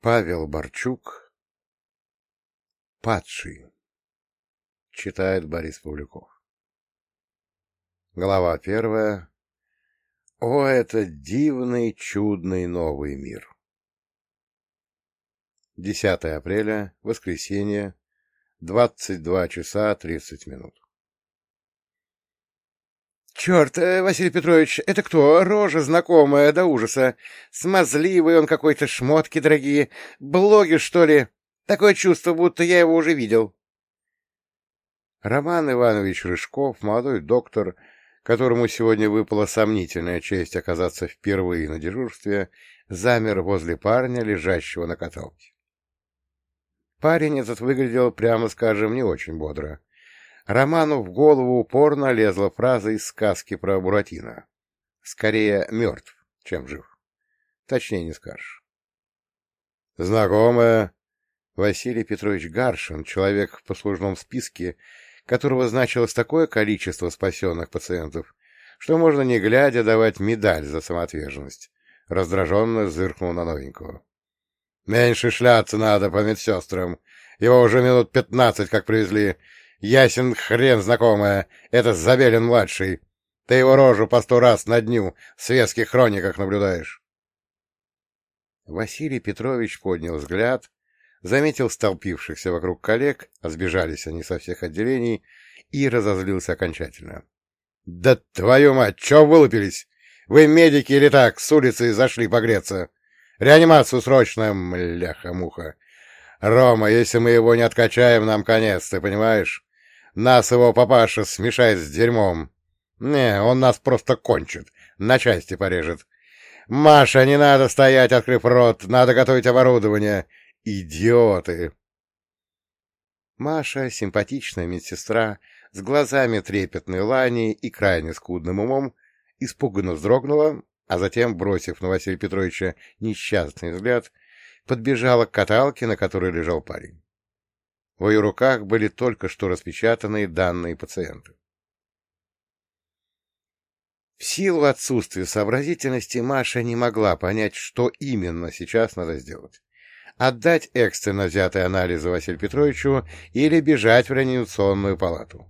Павел Борчук «Падший» читает Борис Павлюков. Глава первая. О, это дивный, чудный новый мир! 10 апреля, воскресенье, 22 часа 30 минут. Черт, э, Василий Петрович, это кто? Рожа знакомая до ужаса. Смазливый он какой-то, шмотки дорогие. Блоги, что ли? Такое чувство, будто я его уже видел. Роман Иванович Рыжков, молодой доктор, которому сегодня выпала сомнительная честь оказаться впервые на дежурстве, замер возле парня, лежащего на каталке. Парень этот выглядел, прямо скажем, не очень бодро. Роману в голову упорно лезла фраза из сказки про Буратино. Скорее мертв, чем жив. Точнее не скажешь. Знакомая Василий Петрович Гаршин, человек в послужном списке, которого значилось такое количество спасенных пациентов, что можно не глядя давать медаль за самоотверженность. Раздраженно зыркнул на новенького. — Меньше шляться надо по медсестрам. Его уже минут пятнадцать как привезли. Ясен хрен, знакомая, это Забелин-младший. Ты его рожу по сто раз на дню в светских хрониках наблюдаешь. Василий Петрович поднял взгляд, заметил столпившихся вокруг коллег, а сбежались они со всех отделений, и разозлился окончательно. — Да твою мать, чё вылупились? Вы медики или так, с улицы зашли погреться? Реанимацию срочно, мляха-муха. Рома, если мы его не откачаем, нам конец, ты понимаешь? Нас его папаша смешает с дерьмом. Не, он нас просто кончит, на части порежет. Маша, не надо стоять, открыв рот, надо готовить оборудование. Идиоты! Маша, симпатичная медсестра, с глазами трепетной лани и крайне скудным умом, испуганно вздрогнула, а затем, бросив на Василия Петровича несчастный взгляд, подбежала к каталке, на которой лежал парень. В ее руках были только что распечатанные данные пациента. В силу отсутствия сообразительности Маша не могла понять, что именно сейчас надо сделать. Отдать экстренно взятые анализы Василию Петровичу или бежать в реанимационную палату.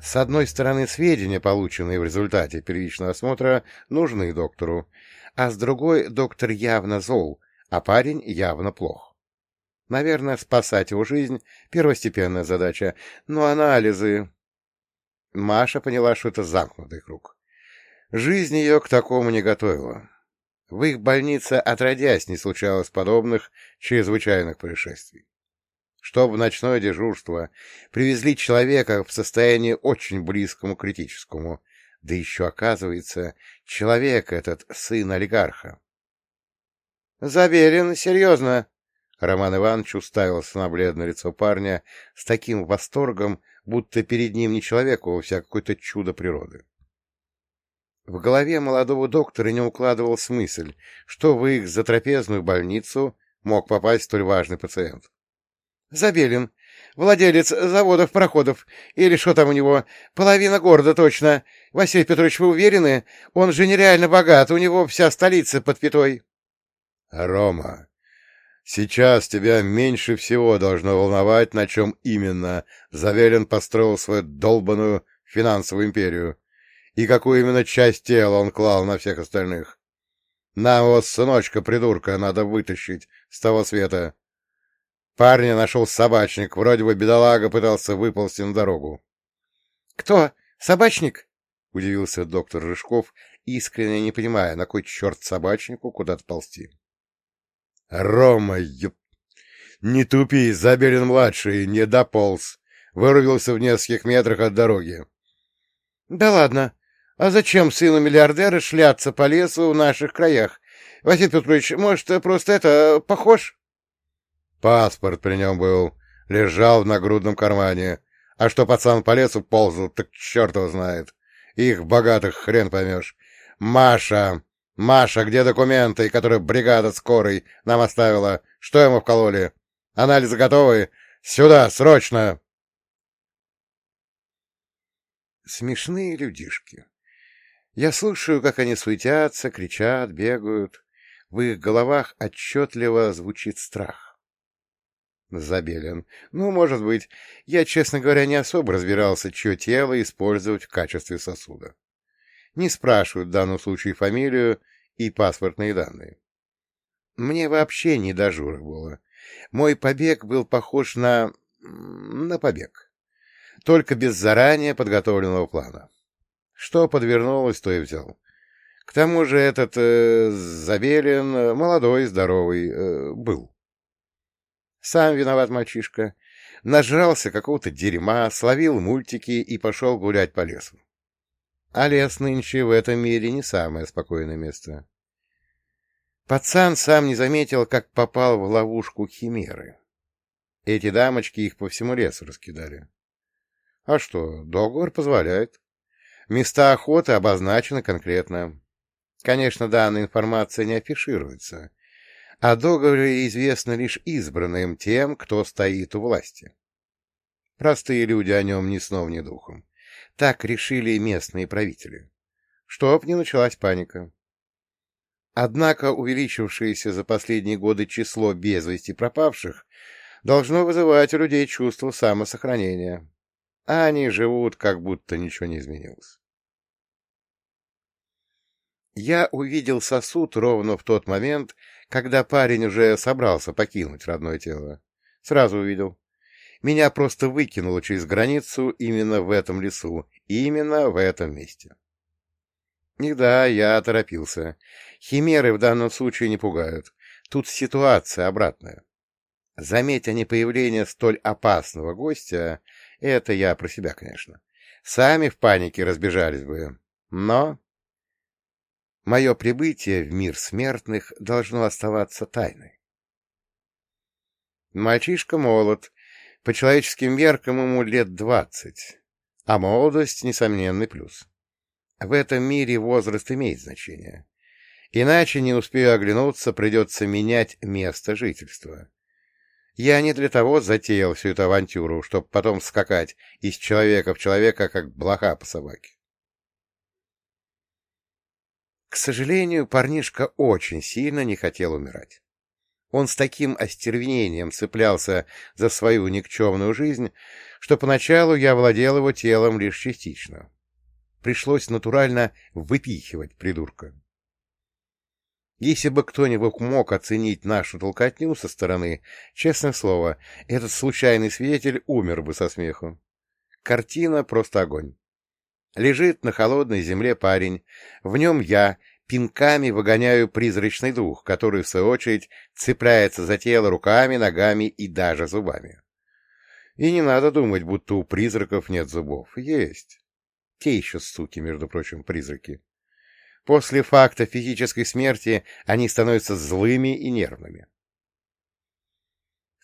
С одной стороны, сведения, полученные в результате первичного осмотра, нужны доктору, а с другой, доктор явно зол, а парень явно плох. Наверное, спасать его жизнь — первостепенная задача, но анализы... Маша поняла, что это замкнутый круг. Жизнь ее к такому не готовила. В их больнице отродясь не случалось подобных чрезвычайных происшествий. Чтоб в ночное дежурство привезли человека в состоянии очень близкому к критическому, да еще, оказывается, человек этот сын олигарха. — Забелин, серьезно, Роман Иванович уставился на бледное лицо парня с таким восторгом, будто перед ним не человек, а вся какое-то чудо природы. В голове молодого доктора не укладывалась мысль, что в их затрапезную больницу мог попасть столь важный пациент. — Забелин, владелец заводов-проходов, или что там у него, половина города точно. Василий Петрович, вы уверены? Он же нереально богат, у него вся столица под пятой. — Рома, Сейчас тебя меньше всего должно волновать, на чем именно Заверин построил свою долбанную финансовую империю и какую именно часть тела он клал на всех остальных. Нам его сыночка-придурка надо вытащить с того света. Парня нашел собачник, вроде бы бедолага пытался выползти на дорогу. — Кто? Собачник? — удивился доктор Рыжков, искренне не понимая, на кой черт собачнику куда-то ползти. Рома, еб... Не тупи, Забелин-младший не дополз. Вырубился в нескольких метрах от дороги. Да ладно. А зачем сыну миллиардера шляться по лесу в наших краях? Василий Петрович, может, просто это, похож? Паспорт при нем был, лежал в нагрудном кармане. А что пацан по лесу ползал, так черт его знает. Их богатых хрен поймешь. Маша, «Маша, где документы, которые бригада скорой нам оставила? Что ему вкололи? Анализы готовы? Сюда, срочно!» Смешные людишки. Я слушаю, как они суетятся, кричат, бегают. В их головах отчетливо звучит страх. Забелин. Ну, может быть. Я, честно говоря, не особо разбирался, чье тело использовать в качестве сосуда. Не спрашивают в данном случае фамилию и паспортные данные. Мне вообще не до журок было. Мой побег был похож на... на побег. Только без заранее подготовленного плана. Что подвернулось, то и взял. К тому же этот э, Забелин молодой, здоровый, э, был. Сам виноват мальчишка. Нажрался какого-то дерьма, словил мультики и пошел гулять по лесу. А лес нынче в этом мире не самое спокойное место. Пацан сам не заметил, как попал в ловушку химеры. Эти дамочки их по всему лесу раскидали. А что, договор позволяет. Места охоты обозначены конкретно. Конечно, данная информация не афишируется, о договоре известно лишь избранным тем, кто стоит у власти. Простые люди о нем ни сном, ни духом. Так решили местные правители. Чтоб не началась паника. Однако увеличившееся за последние годы число без вести пропавших должно вызывать у людей чувство самосохранения. А они живут, как будто ничего не изменилось. Я увидел сосуд ровно в тот момент, когда парень уже собрался покинуть родное тело. Сразу увидел. Меня просто выкинуло через границу именно в этом лесу, именно в этом месте. И да, я торопился. Химеры в данном случае не пугают. Тут ситуация обратная. Заметь они появление столь опасного гостя, это я про себя, конечно. Сами в панике разбежались бы. Но Мое прибытие в мир смертных должно оставаться тайной. Мальчишка молод, по человеческим меркам ему лет двадцать, а молодость — несомненный плюс. В этом мире возраст имеет значение. Иначе, не успею оглянуться, придется менять место жительства. Я не для того затеял всю эту авантюру, чтобы потом скакать из человека в человека, как блоха по собаке. К сожалению, парнишка очень сильно не хотел умирать. Он с таким остервенением цеплялся за свою никчемную жизнь, что поначалу я владел его телом лишь частично. Пришлось натурально выпихивать придурка. Если бы кто-нибудь мог оценить нашу толкотню со стороны, честное слово, этот случайный свидетель умер бы со смеху. Картина просто огонь. Лежит на холодной земле парень. В нем я пинками выгоняю призрачный дух, который, в свою очередь, цепляется за тело руками, ногами и даже зубами. И не надо думать, будто у призраков нет зубов. Есть. Те еще суки, между прочим, призраки. После факта физической смерти они становятся злыми и нервными.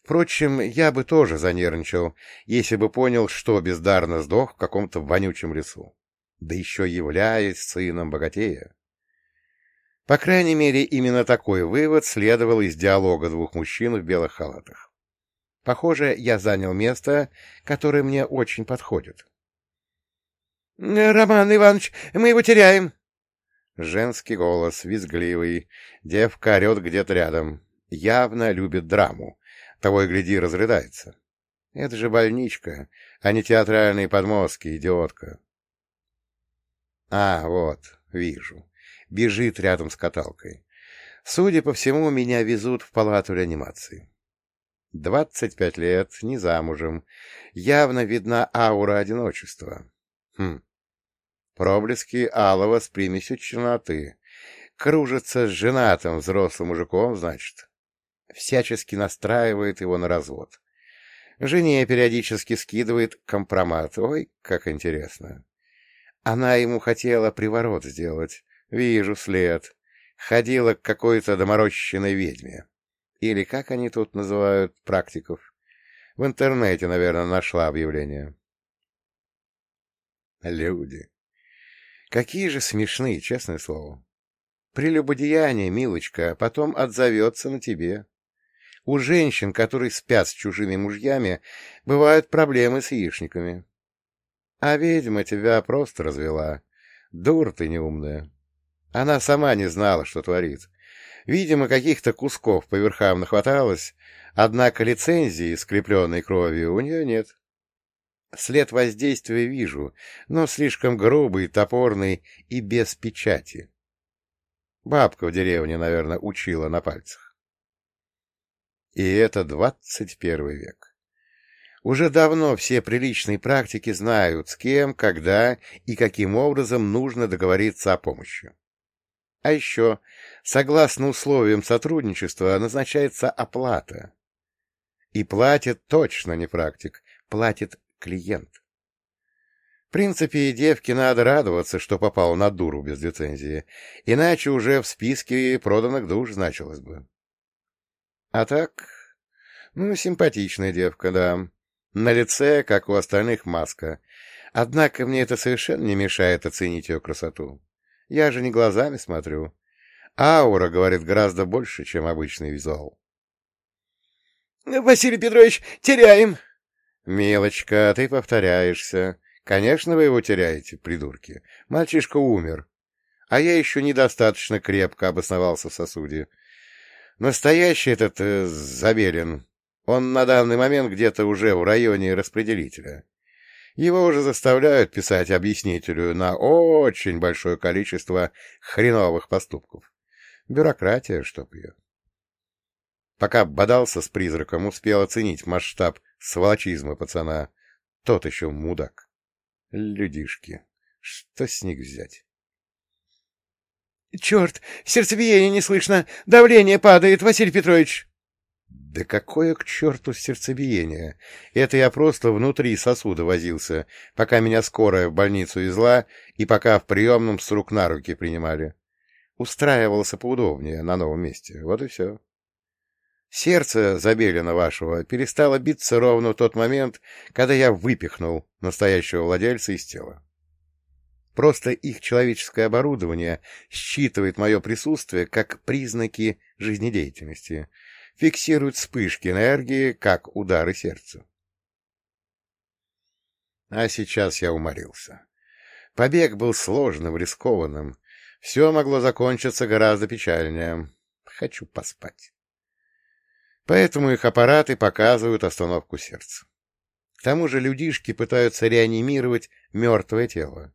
Впрочем, я бы тоже занервничал, если бы понял, что бездарно сдох в каком-то вонючем лесу. Да еще являясь сыном богатея. По крайней мере, именно такой вывод следовал из диалога двух мужчин в белых халатах. Похоже, я занял место, которое мне очень подходит. — Роман Иванович, мы его теряем! Женский голос, визгливый. Девка орет где-то рядом. Явно любит драму. Того и гляди, разрыдается. Это же больничка, а не театральные подмостки, идиотка. А, вот, вижу. Бежит рядом с каталкой. Судя по всему, меня везут в палату реанимации. Двадцать пять лет, не замужем. Явно видна аура одиночества. Хм. Проблески алого с примесью черноты. Кружится с женатым взрослым мужиком, значит всячески настраивает его на развод. Жене периодически скидывает компромат. Ой, как интересно. Она ему хотела приворот сделать. Вижу след. Ходила к какой-то доморощенной ведьме. Или как они тут называют практиков? В интернете, наверное, нашла объявление. Люди. Какие же смешные, честное слово. Прелюбодеяние, милочка, а потом отзовется на тебе. У женщин, которые спят с чужими мужьями, бывают проблемы с яичниками. А ведьма тебя просто развела. Дур ты неумная. Она сама не знала, что творит. Видимо, каких-то кусков по верхам нахваталось, однако лицензии, скрепленной кровью, у нее нет. След воздействия вижу, но слишком грубый, топорный и без печати. Бабка в деревне, наверное, учила на пальцах. И это двадцать первый век. Уже давно все приличные практики знают, с кем, когда и каким образом нужно договориться о помощи. А еще, согласно условиям сотрудничества, назначается оплата. И платит точно не практик, платит клиент. В принципе, девке надо радоваться, что попал на дуру без лицензии, иначе уже в списке проданных душ значилось бы. А так, ну, симпатичная девка, да. На лице, как у остальных, маска. Однако мне это совершенно не мешает оценить ее красоту. Я же не глазами смотрю. Аура говорит гораздо больше, чем обычный визуал. — Василий Петрович, теряем! — Милочка, ты повторяешься. Конечно, вы его теряете, придурки. Мальчишка умер. А я еще недостаточно крепко обосновался в сосуде. Настоящий этот э, Забелин он на данный момент где-то уже в районе распределителя. Его уже заставляют писать объяснителю на очень большое количество хреновых поступков. Бюрократия, чтоб ее. Пока бодался с призраком, успел оценить масштаб сволочизма пацана. Тот еще мудак. Людишки. Что с них взять? — Черт! Сердцебиение не слышно! Давление падает, Василий Петрович! Да какое к черту сердцебиение! Это я просто внутри сосуда возился, пока меня скорая в больницу везла и пока в приемном с рук на руки принимали. Устраивался поудобнее на новом месте. Вот и все. Сердце Забелина вашего перестало биться ровно в тот момент, когда я выпихнул настоящего владельца из тела. Просто их человеческое оборудование считывает мое присутствие как признаки жизнедеятельности — фиксирует вспышки энергии, как удары сердца. А сейчас я уморился. Побег был сложным, рискованным. Все могло закончиться гораздо печальнее. Хочу поспать. Поэтому их аппараты показывают остановку сердца. К тому же людишки пытаются реанимировать мертвое тело.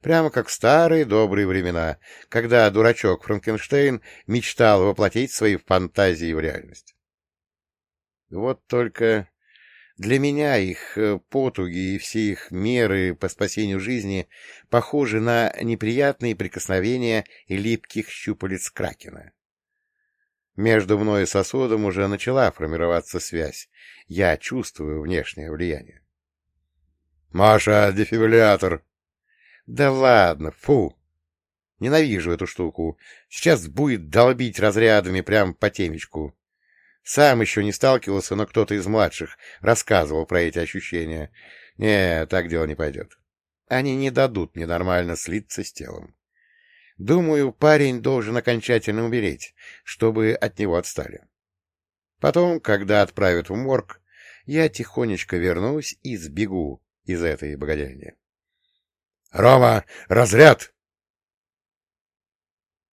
Прямо как в старые добрые времена, когда дурачок Франкенштейн мечтал воплотить свои фантазии в реальность. Вот только для меня их э, потуги и все их меры по спасению жизни похожи на неприятные прикосновения липких щупалец кракена. Между мной и сосудом уже начала формироваться связь. Я чувствую внешнее влияние. — Маша, дефибриллятор! Да ладно, фу! Ненавижу эту штуку. Сейчас будет долбить разрядами прямо по темечку. Сам еще не сталкивался, но кто-то из младших рассказывал про эти ощущения. Не, так дело не пойдет. Они не дадут мне нормально слиться с телом. Думаю, парень должен окончательно умереть, чтобы от него отстали. Потом, когда отправят в морг, я тихонечко вернусь и сбегу из этой богадельни. — Рома, разряд!